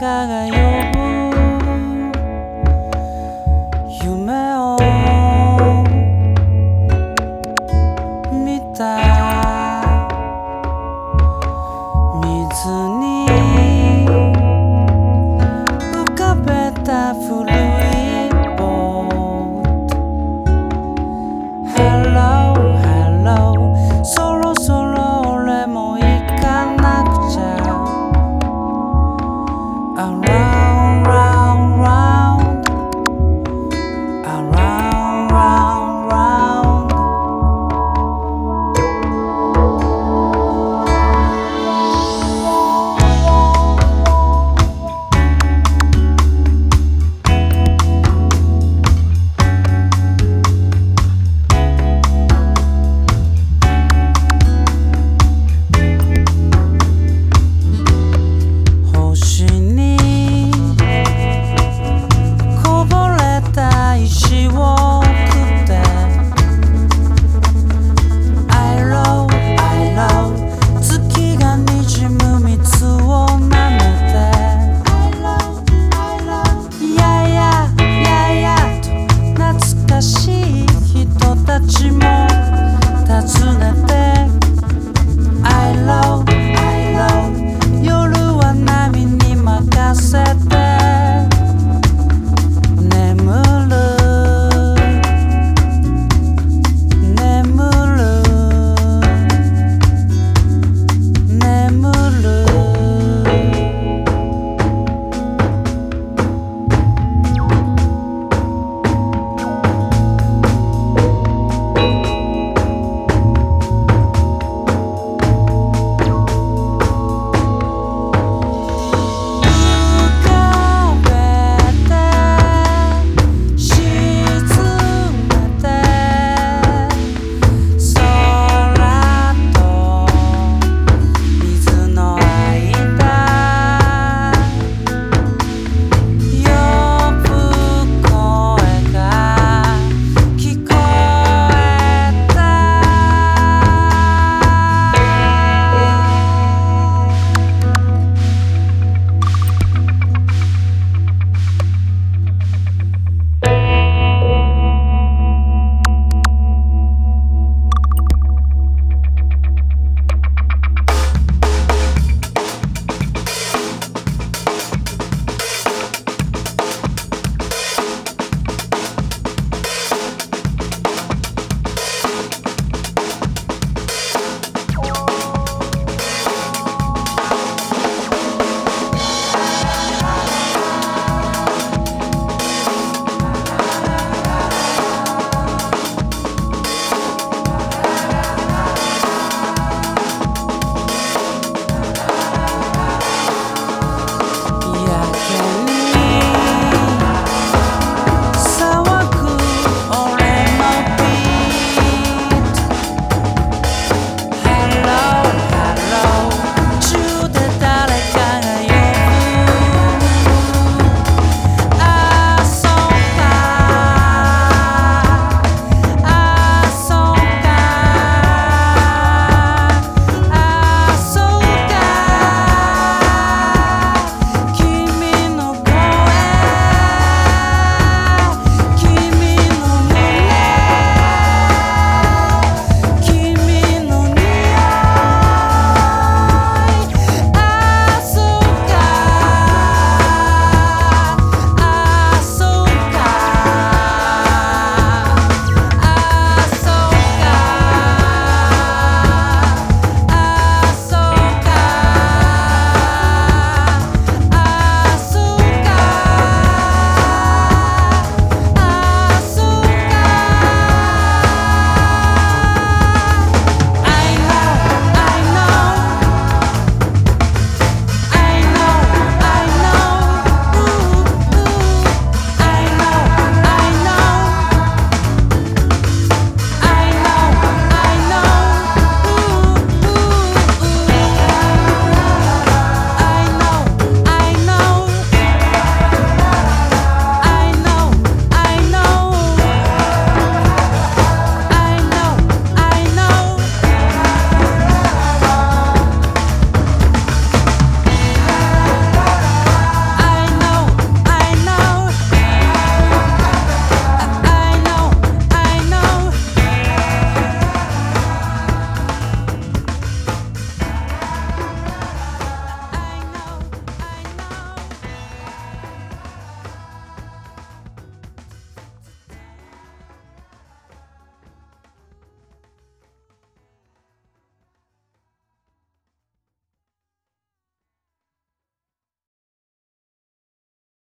輝